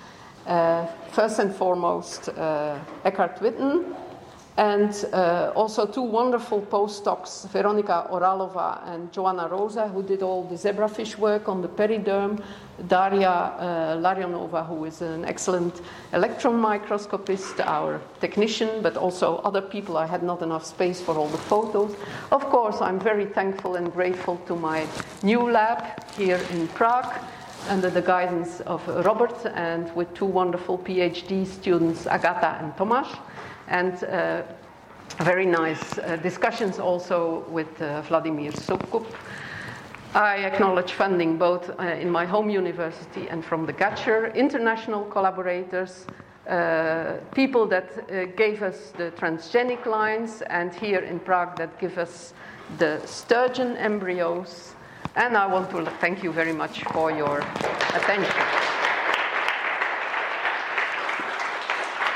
Uh, first and foremost, uh, Eckhard Witten, and uh, also two wonderful postdocs, Veronica Oralova and Joanna Rosa, who did all the zebrafish work on the periderm, Daria uh, Larionova, who is an excellent electron microscopist, our technician, but also other people. I had not enough space for all the photos. Of course, I'm very thankful and grateful to my new lab here in Prague under the guidance of Robert and with two wonderful PhD students, Agata and Tomasz and uh, very nice uh, discussions also with uh, Vladimir Soukup. I acknowledge funding both uh, in my home university and from the GAČR, international collaborators, uh, people that uh, gave us the transgenic lines, and here in Prague that give us the sturgeon embryos. And I want to thank you very much for your attention.